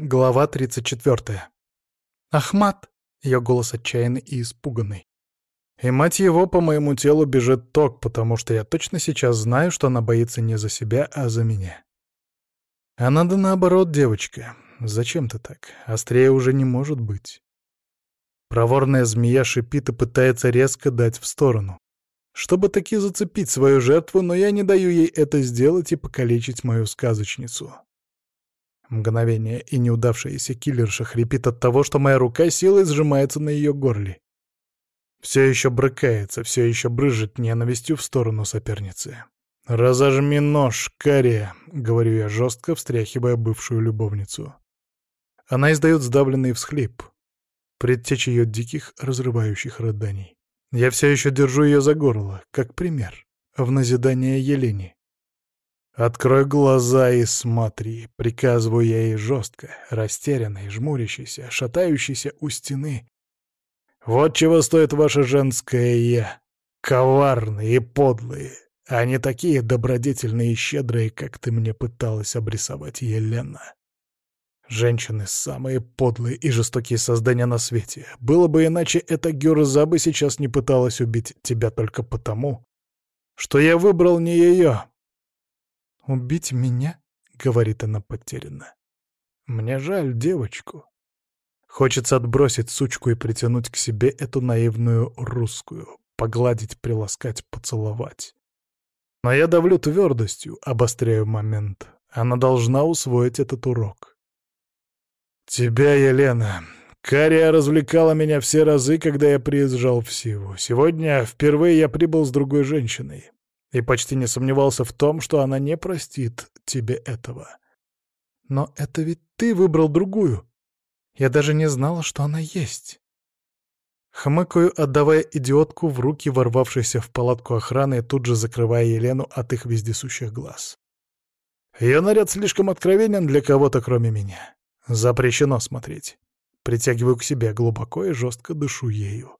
Глава 34. «Ахмат!» — ее голос отчаянный и испуганный. И мать его, по моему телу бежит ток, потому что я точно сейчас знаю, что она боится не за себя, а за меня. А надо наоборот, девочка. Зачем ты так? Острее уже не может быть. Проворная змея шипит и пытается резко дать в сторону. Чтобы таки зацепить свою жертву, но я не даю ей это сделать и покалечить мою сказочницу. Мгновение, и неудавшаяся киллерша хрипит от того, что моя рука силой сжимается на ее горле. Все еще брыкается, все еще брыжет ненавистью в сторону соперницы. «Разожми нож, Кария», — говорю я жестко, встряхивая бывшую любовницу. Она издает сдавленный всхлип, предтечь ее диких, разрывающих рыданий. Я все еще держу ее за горло, как пример, в назидание Елене. «Открой глаза и смотри», — приказываю я ей жестко, растерянной, жмурящейся, шатающейся у стены. «Вот чего стоит ваше женское «я». Коварные и подлые, а не такие добродетельные и щедрые, как ты мне пыталась обрисовать, Елена. Женщины — самые подлые и жестокие создания на свете. Было бы иначе, эта Гюрза бы сейчас не пыталась убить тебя только потому, что я выбрал не ее, «Убить меня?» — говорит она потерянно. «Мне жаль девочку. Хочется отбросить сучку и притянуть к себе эту наивную русскую, погладить, приласкать, поцеловать. Но я давлю твердостью, обостряю момент. Она должна усвоить этот урок. «Тебя, Елена, Кария развлекала меня все разы, когда я приезжал в Сиву. Сегодня впервые я прибыл с другой женщиной и почти не сомневался в том, что она не простит тебе этого. Но это ведь ты выбрал другую. Я даже не знала, что она есть. Хмыкаю, отдавая идиотку в руки, ворвавшейся в палатку охраны, и тут же закрывая Елену от их вездесущих глаз. Ее наряд слишком откровенен для кого-то, кроме меня. Запрещено смотреть. Притягиваю к себе глубоко и жестко дышу ею.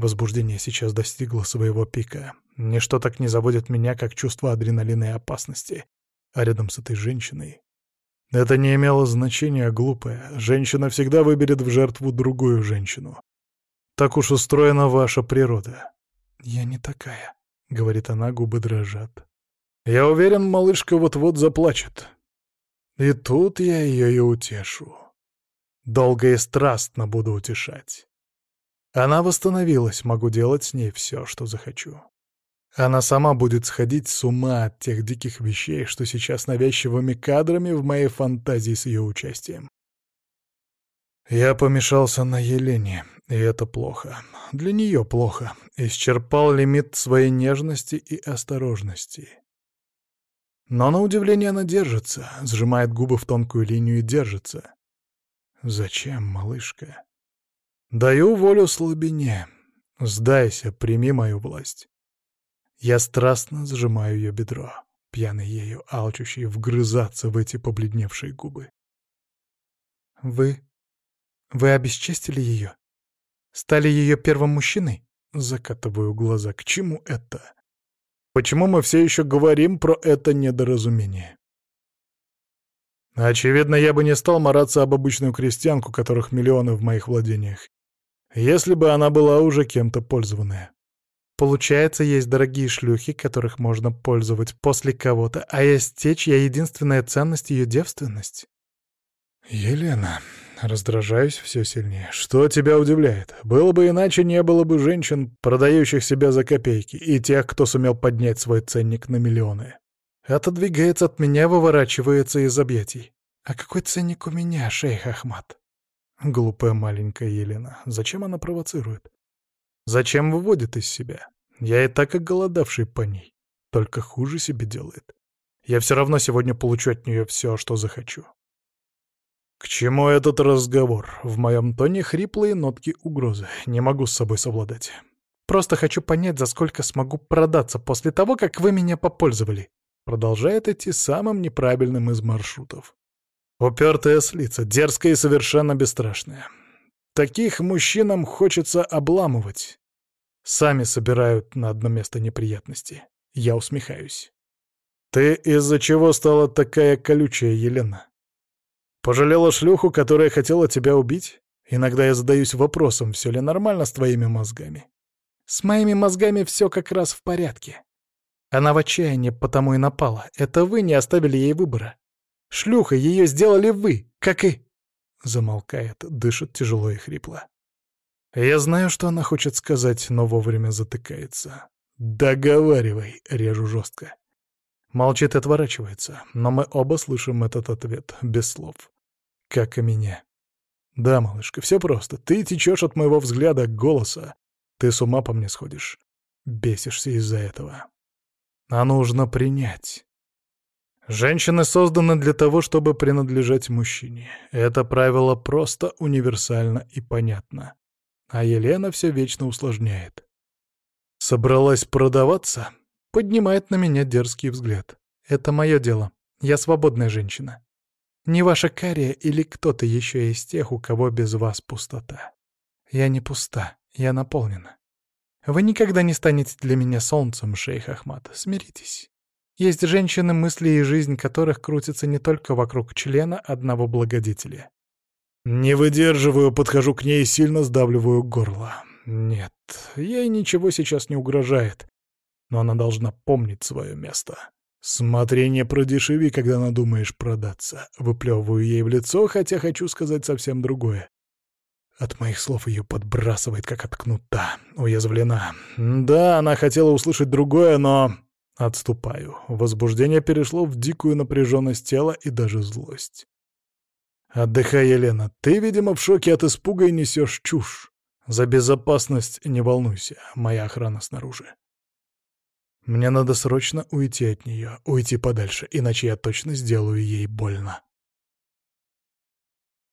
Возбуждение сейчас достигло своего пика. Ничто так не заводит меня, как чувство адреналина и опасности. А рядом с этой женщиной... Это не имело значения, глупая. Женщина всегда выберет в жертву другую женщину. Так уж устроена ваша природа. «Я не такая», — говорит она, губы дрожат. «Я уверен, малышка вот-вот заплачет. И тут я ее и утешу. Долго и страстно буду утешать. Она восстановилась, могу делать с ней все, что захочу. Она сама будет сходить с ума от тех диких вещей, что сейчас навязчивыми кадрами в моей фантазии с ее участием. Я помешался на Елене, и это плохо. Для нее плохо. Исчерпал лимит своей нежности и осторожности. Но на удивление она держится, сжимает губы в тонкую линию и держится. Зачем, малышка? Даю волю слабине. Сдайся, прими мою власть. Я страстно сжимаю ее бедро, пьяный ею, алчущий вгрызаться в эти побледневшие губы. «Вы... вы обесчестили ее? Стали ее первым мужчиной?» Закатываю глаза. «К чему это? Почему мы все еще говорим про это недоразумение?» Очевидно, я бы не стал мараться об обычную крестьянку, которых миллионы в моих владениях если бы она была уже кем-то пользованная. Получается, есть дорогие шлюхи, которых можно пользовать после кого-то, а есть те, чья единственная ценность — ее девственность. Елена, раздражаюсь все сильнее. Что тебя удивляет? Было бы иначе, не было бы женщин, продающих себя за копейки, и тех, кто сумел поднять свой ценник на миллионы. Отодвигается от меня, выворачивается из объятий. А какой ценник у меня, шейх Ахмат? Глупая маленькая Елена. Зачем она провоцирует? Зачем выводит из себя? Я и так голодавший по ней. Только хуже себе делает. Я все равно сегодня получу от нее все, что захочу. К чему этот разговор? В моем тоне хриплые нотки угрозы. Не могу с собой совладать. Просто хочу понять, за сколько смогу продаться после того, как вы меня попользовали. Продолжает идти самым неправильным из маршрутов. Упертая слица, дерзкая и совершенно бесстрашная. Таких мужчинам хочется обламывать. Сами собирают на одно место неприятности. Я усмехаюсь. «Ты из-за чего стала такая колючая, Елена?» Пожалела шлюху, которая хотела тебя убить? Иногда я задаюсь вопросом, все ли нормально с твоими мозгами. С моими мозгами все как раз в порядке. Она в отчаянии потому и напала. Это вы не оставили ей выбора. Шлюха ее сделали вы, как и... Замолкает, дышит тяжело и хрипло. Я знаю, что она хочет сказать, но вовремя затыкается. «Договаривай», — режу жестко. Молчит и отворачивается, но мы оба слышим этот ответ, без слов. Как и меня. «Да, малышка, все просто. Ты течешь от моего взгляда, голоса. Ты с ума по мне сходишь. Бесишься из-за этого. А нужно принять. Женщины созданы для того, чтобы принадлежать мужчине. Это правило просто универсально и понятно. А Елена все вечно усложняет. Собралась продаваться? Поднимает на меня дерзкий взгляд. Это мое дело. Я свободная женщина. Не ваша Кария или кто-то еще из тех, у кого без вас пустота. Я не пуста, я наполнена. Вы никогда не станете для меня солнцем, шейх Ахмад. Смиритесь. Есть женщины, мысли и жизнь которых крутятся не только вокруг члена одного благодетеля. Не выдерживаю, подхожу к ней и сильно сдавливаю горло. Нет, ей ничего сейчас не угрожает, но она должна помнить свое место. Смотри, не продешеви, когда надумаешь продаться. Выплевываю ей в лицо, хотя хочу сказать совсем другое. От моих слов ее подбрасывает, как от кнута. Уязвлена. Да, она хотела услышать другое, но... Отступаю. Возбуждение перешло в дикую напряженность тела и даже злость. «Отдыхай, Елена. Ты, видимо, в шоке от испуга и несешь чушь. За безопасность не волнуйся, моя охрана снаружи. Мне надо срочно уйти от нее, уйти подальше, иначе я точно сделаю ей больно».